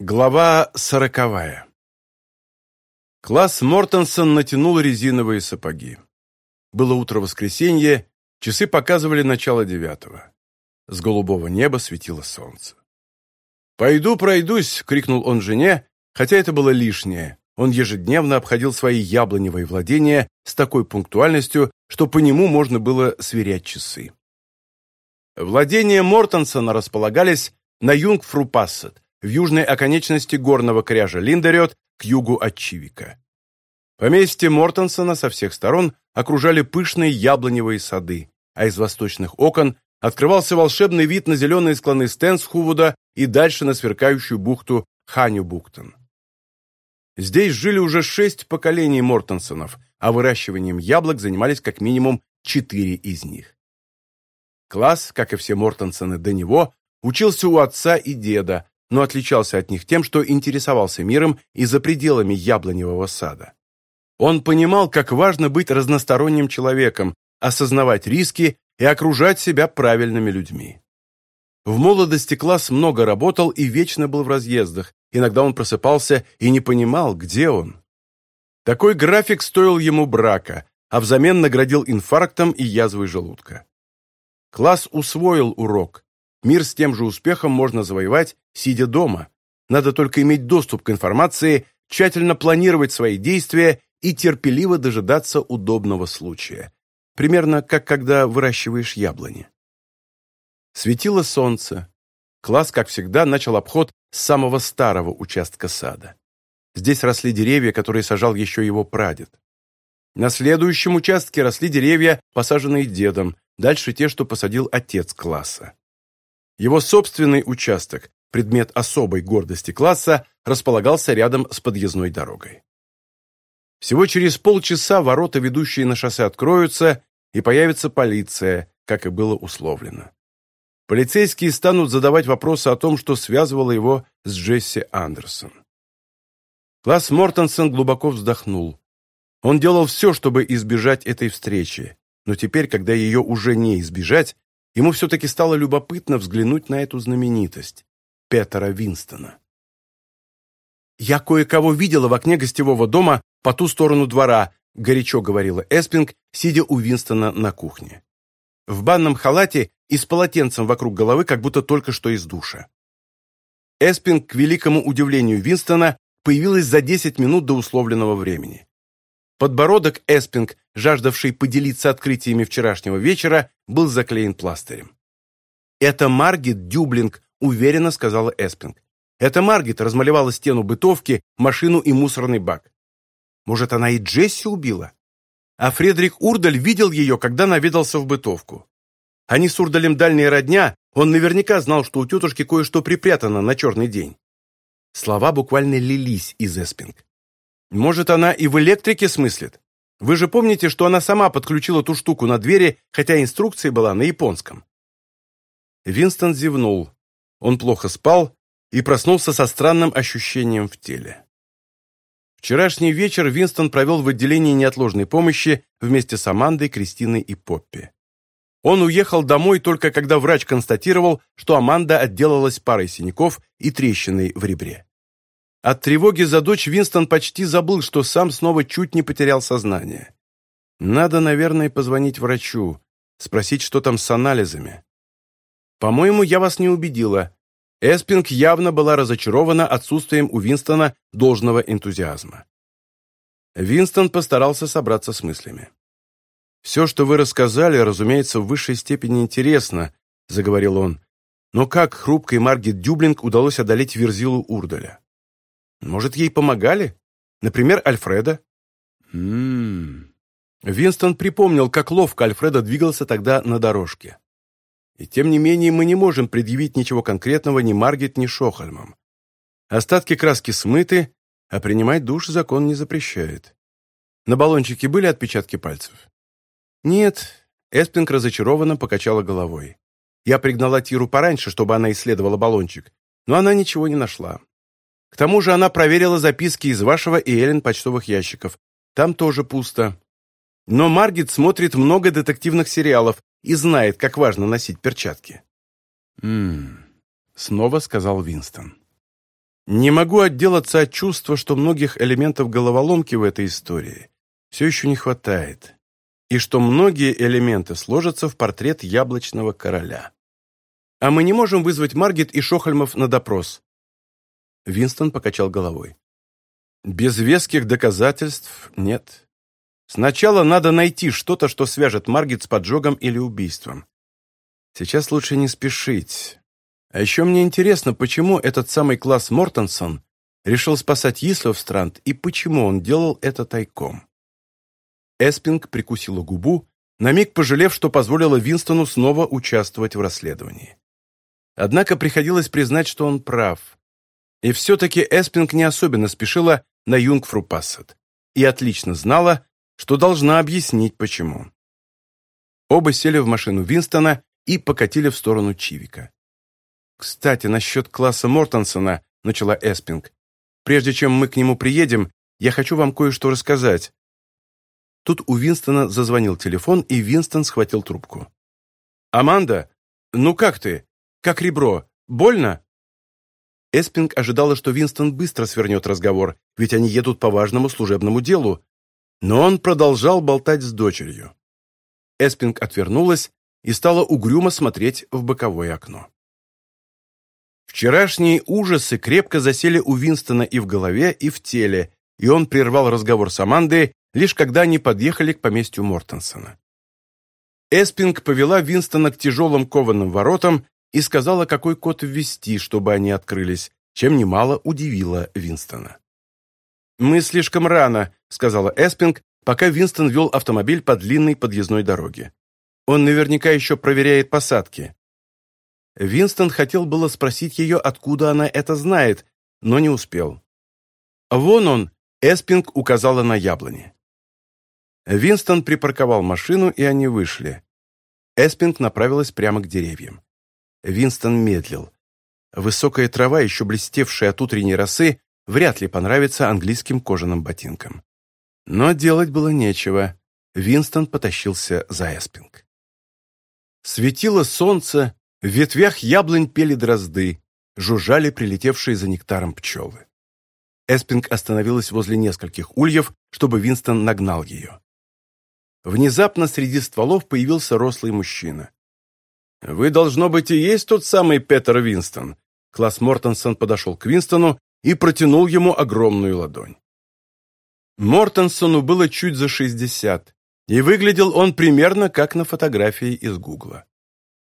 Глава сороковая. Класс Мортенсон натянул резиновые сапоги. Было утро воскресенье, часы показывали начало девятого. С голубого неба светило солнце. «Пойду пройдусь!» — крикнул он жене, хотя это было лишнее. Он ежедневно обходил свои яблоневые владения с такой пунктуальностью, что по нему можно было сверять часы. Владения Мортенсона располагались на Юнгфру-Пассет – в южной оконечности горного кряжа Линдерет к югу от Чивика. Поместье Мортенсона со всех сторон окружали пышные яблоневые сады, а из восточных окон открывался волшебный вид на зеленые склоны Стэнсхувуда и дальше на сверкающую бухту Ханю-Буктон. Здесь жили уже шесть поколений Мортенсонов, а выращиванием яблок занимались как минимум четыре из них. Класс, как и все Мортенсоны до него, учился у отца и деда, но отличался от них тем, что интересовался миром и за пределами яблоневого сада. Он понимал, как важно быть разносторонним человеком, осознавать риски и окружать себя правильными людьми. В молодости класс много работал и вечно был в разъездах, иногда он просыпался и не понимал, где он. Такой график стоил ему брака, а взамен наградил инфарктом и язвой желудка. Класс усвоил урок. Мир с тем же успехом можно завоевать, сидя дома. Надо только иметь доступ к информации, тщательно планировать свои действия и терпеливо дожидаться удобного случая. Примерно как когда выращиваешь яблони. Светило солнце. Класс, как всегда, начал обход с самого старого участка сада. Здесь росли деревья, которые сажал еще его прадед. На следующем участке росли деревья, посаженные дедом, дальше те, что посадил отец класса. Его собственный участок, предмет особой гордости класса, располагался рядом с подъездной дорогой. Всего через полчаса ворота, ведущие на шоссе, откроются, и появится полиция, как и было условлено. Полицейские станут задавать вопросы о том, что связывало его с Джесси Андерсон. Класс Мортенсен глубоко вздохнул. Он делал все, чтобы избежать этой встречи, но теперь, когда ее уже не избежать, ему все-таки стало любопытно взглянуть на эту знаменитость – Петера Винстона. «Я кое-кого видела в окне гостевого дома по ту сторону двора», – горячо говорила Эспинг, сидя у Винстона на кухне. В банном халате и с полотенцем вокруг головы, как будто только что из душа. Эспинг, к великому удивлению Винстона, появилась за 10 минут до условленного времени. Подбородок Эспинг, жаждавший поделиться открытиями вчерашнего вечера, был заклеен пластырем. «Это Маргит Дюблинг», — уверенно сказала Эспинг. «Это Маргит размалевала стену бытовки, машину и мусорный бак. Может, она и Джесси убила?» А Фредерик Урдаль видел ее, когда наведался в бытовку. Они с Урдалем дальняя родня, он наверняка знал, что у тетушки кое-что припрятано на черный день. Слова буквально лились из Эспинг. «Может, она и в электрике смыслит?» Вы же помните, что она сама подключила ту штуку на двери, хотя инструкция была на японском. Винстон зевнул. Он плохо спал и проснулся со странным ощущением в теле. Вчерашний вечер Винстон провел в отделении неотложной помощи вместе с Амандой, Кристиной и Поппи. Он уехал домой только когда врач констатировал, что Аманда отделалась парой синяков и трещиной в ребре. От тревоги за дочь Винстон почти забыл, что сам снова чуть не потерял сознание. Надо, наверное, позвонить врачу, спросить, что там с анализами. По-моему, я вас не убедила. Эспинг явно была разочарована отсутствием у Винстона должного энтузиазма. Винстон постарался собраться с мыслями. «Все, что вы рассказали, разумеется, в высшей степени интересно», — заговорил он. «Но как хрупкой Маргет Дюблинг удалось одолеть Верзилу Урдаля?» Может, ей помогали? Например, Альфреда? Ммм... Винстон припомнил, как ловко Альфреда двигался тогда на дорожке. И тем не менее мы не можем предъявить ничего конкретного ни Маргет, ни Шохальмам. Остатки краски смыты, а принимать душ закон не запрещает. На баллончике были отпечатки пальцев? Нет, Эспинг разочарованно покачала головой. Я пригнала Тиру пораньше, чтобы она исследовала баллончик, но она ничего не нашла. К тому же она проверила записки из вашего и Эллен почтовых ящиков. Там тоже пусто. Но Маргит смотрит много детективных сериалов и знает, как важно носить перчатки. «Ммм...» — снова сказал Винстон. Не могу отделаться от чувства, что многих элементов головоломки в этой истории все еще не хватает, и что многие элементы сложатся в портрет яблочного короля. А мы не можем вызвать Маргет и Шохальмов на допрос. Винстон покачал головой. «Без веских доказательств нет. Сначала надо найти что-то, что свяжет Маргет с поджогом или убийством. Сейчас лучше не спешить. А еще мне интересно, почему этот самый Клас Мортенсон решил спасать Исловстранд и почему он делал это тайком?» Эспинг прикусила губу, на миг пожалев, что позволила Винстону снова участвовать в расследовании. Однако приходилось признать, что он прав. И все-таки Эспинг не особенно спешила на Юнгфру Пассет и отлично знала, что должна объяснить почему. Оба сели в машину Винстона и покатили в сторону Чивика. «Кстати, насчет Класа Мортенсона», — начала Эспинг. «Прежде чем мы к нему приедем, я хочу вам кое-что рассказать». Тут у Винстона зазвонил телефон, и Винстон схватил трубку. «Аманда, ну как ты? Как ребро? Больно?» Эспинг ожидала, что Винстон быстро свернет разговор, ведь они едут по важному служебному делу. Но он продолжал болтать с дочерью. Эспинг отвернулась и стала угрюмо смотреть в боковое окно. Вчерашние ужасы крепко засели у Винстона и в голове, и в теле, и он прервал разговор с Амандой, лишь когда они подъехали к поместью Мортенсона. Эспинг повела Винстона к тяжелым кованым воротам и сказала, какой код ввести, чтобы они открылись, чем немало удивило Винстона. «Мы слишком рано», — сказала Эспинг, пока Винстон вел автомобиль по длинной подъездной дороге. «Он наверняка еще проверяет посадки». Винстон хотел было спросить ее, откуда она это знает, но не успел. «Вон он!» — Эспинг указала на яблони. Винстон припарковал машину, и они вышли. Эспинг направилась прямо к деревьям. Винстон медлил. Высокая трава, еще блестевшая от утренней росы, вряд ли понравится английским кожаным ботинкам. Но делать было нечего. Винстон потащился за Эспинг. Светило солнце, в ветвях яблонь пели дрозды, жужжали прилетевшие за нектаром пчелы. Эспинг остановилась возле нескольких ульев, чтобы Винстон нагнал ее. Внезапно среди стволов появился рослый мужчина. «Вы, должно быть, и есть тот самый Петер Винстон». Класс Мортенсон подошел к Винстону и протянул ему огромную ладонь. Мортенсону было чуть за шестьдесят, и выглядел он примерно как на фотографии из Гугла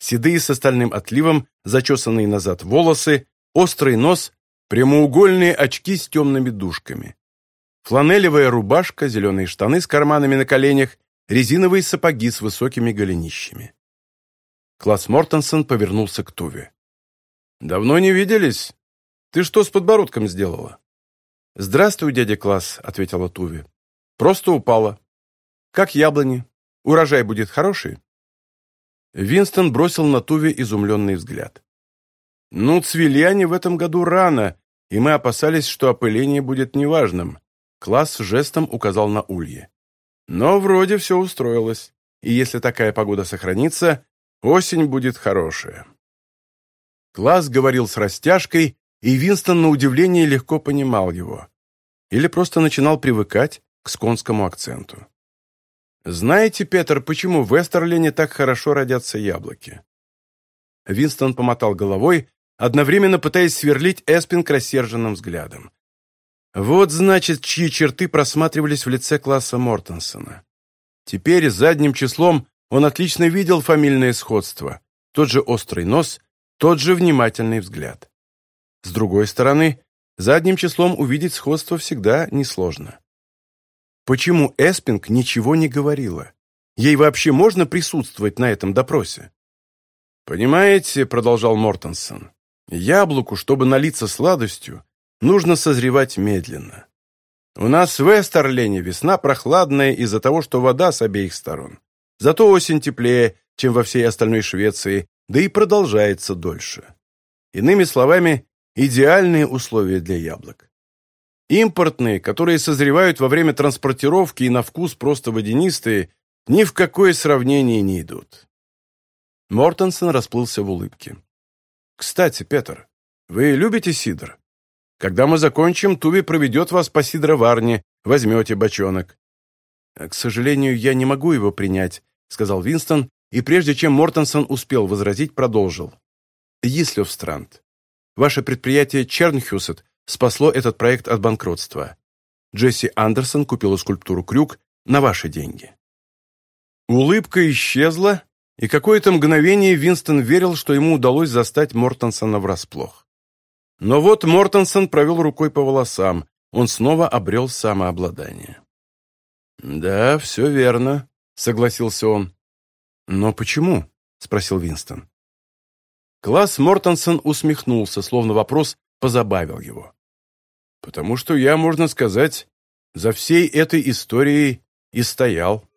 седые с остальным отливом, зачесанные назад волосы, острый нос, прямоугольные очки с темными дужками. Фланелевая рубашка, зеленые штаны с карманами на коленях, резиновые сапоги с высокими голенищами. Класс Мортенсон повернулся к Туве. «Давно не виделись. Ты что с подбородком сделала?» «Здравствуй, дядя Класс», — ответила Туве. «Просто упала. Как яблони. Урожай будет хороший?» Винстон бросил на Туве изумленный взгляд. «Ну, цвели они в этом году рано, и мы опасались, что опыление будет неважным». Класс жестом указал на улье. «Но вроде все устроилось, и если такая погода сохранится, Осень будет хорошая. Класс говорил с растяжкой, и Винстон на удивление легко понимал его. Или просто начинал привыкать к сконскому акценту. «Знаете, Петр, почему в Эстерлене так хорошо родятся яблоки?» Винстон помотал головой, одновременно пытаясь сверлить Эспинг рассерженным взглядом. Вот, значит, чьи черты просматривались в лице класса Мортенсона. Теперь задним числом он отлично видел фамильное сходство. Тот же острый нос, тот же внимательный взгляд. С другой стороны, задним числом увидеть сходство всегда несложно. Почему Эспинг ничего не говорила? Ей вообще можно присутствовать на этом допросе? «Понимаете», — продолжал Мортенсон, — «яблоку, чтобы налиться сладостью, нужно созревать медленно. У нас в Эстерлене весна прохладная из-за того, что вода с обеих сторон. Зато осень теплее, чем во всей остальной Швеции, да и продолжается дольше. Иными словами, идеальные условия для яблок. Импортные, которые созревают во время транспортировки и на вкус просто водянистые, ни в какое сравнение не идут. Мортенсон расплылся в улыбке. «Кстати, Петр, вы любите сидр? Когда мы закончим, Туви проведет вас по сидроварне, возьмете бочонок». «К сожалению, я не могу его принять», сказал Винстон, и прежде чем Мортенсон успел возразить, продолжил. «Ислёвстрант, ваше предприятие Чернхюсет спасло этот проект от банкротства. Джесси Андерсон купила скульптуру «Крюк» на ваши деньги». Улыбка исчезла, и какое-то мгновение Винстон верил, что ему удалось застать Мортенсона врасплох. Но вот Мортенсон провел рукой по волосам, он снова обрел самообладание. «Да, все верно», Согласился он. «Но почему?» – спросил Винстон. Класс Мортенсон усмехнулся, словно вопрос позабавил его. «Потому что я, можно сказать, за всей этой историей и стоял».